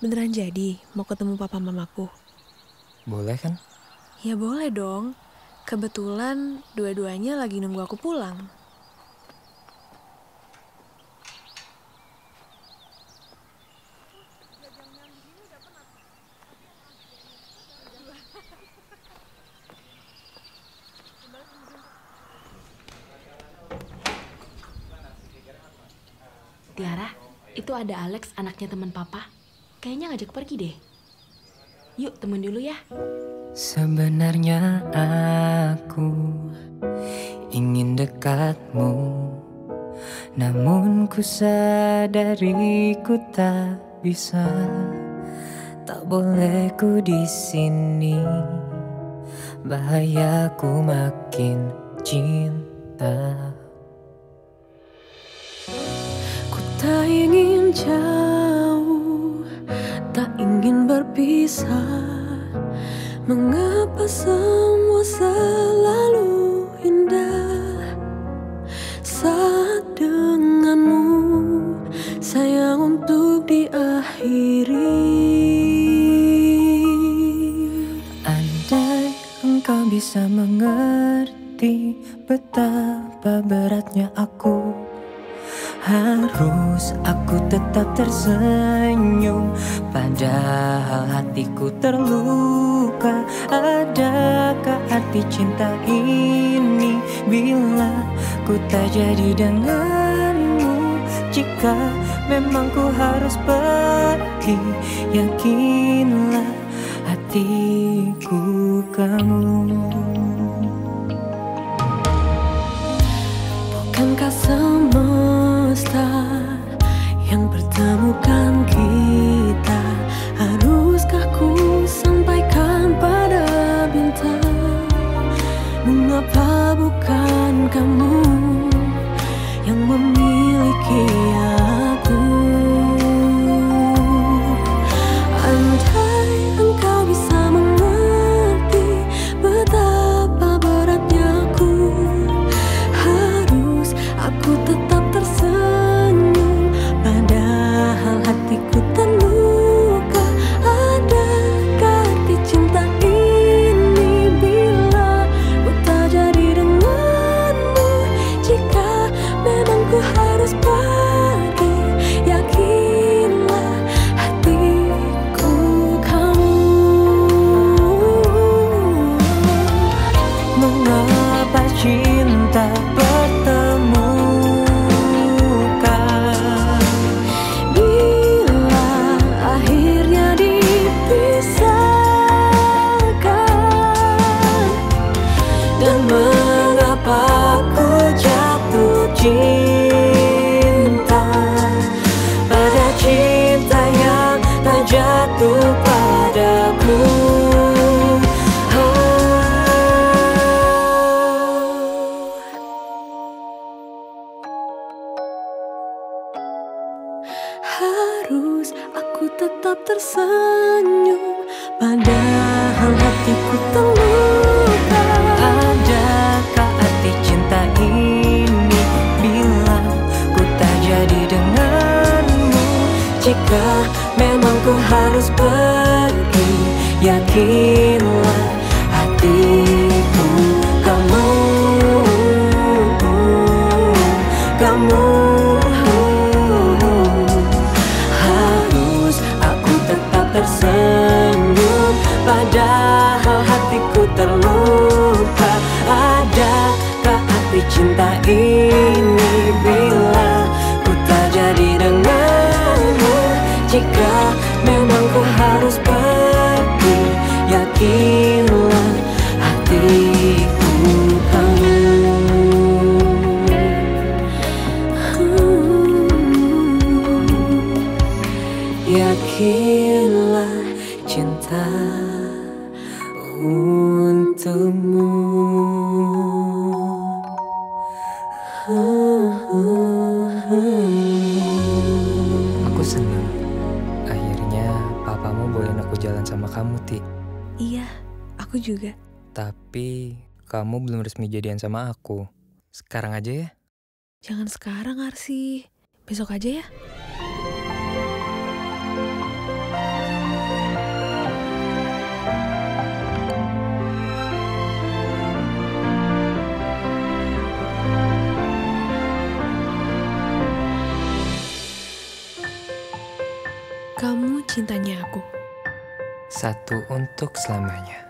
Beneran jadi mau ketemu papa mamaku? Boleh kan? Ya boleh dong. Kebetulan dua-duanya lagi nunggu aku pulang. Tiara, itu ada Alex, anaknya teman papa. Kayaknya ngajak pergi deh. Yuk, temen dulu ya. Sebenarnya aku ingin dekatmu Namun ku sadari ku tak bisa Tak boleh ku di sini Bahayaku makin cinta Ku tak ingin jauh, berpisah. Mengapa semua selalu indah saat denganmu sayang untuk diakhiri. Andai engkau bisa mengerti betapa beratnya aku Harus aku tetap tersenyum. Padahal hatiku terluka. Adakah arti cinta ini? Bila ku tak jadi denganmu Jika memang ku harus pergi Yakinlah hatiku kamu Bukankah semesta yang pertemukan kita cinta Pada cinta yang tak jatuh padaku Oh. Harus aku tetap tersenyum Padahal pergi. Yakinlah Yakinlah cinta untukmu Aku senang Akhirnya papamu bolehin aku jalan sama kamu, Ti Iya, aku juga. Tapi kamu belum resmi jadian sama aku Sekarang aja ya Jangan sekarang, Arsi. Besok aja ya. Cintanya aku. Satu untuk selamanya.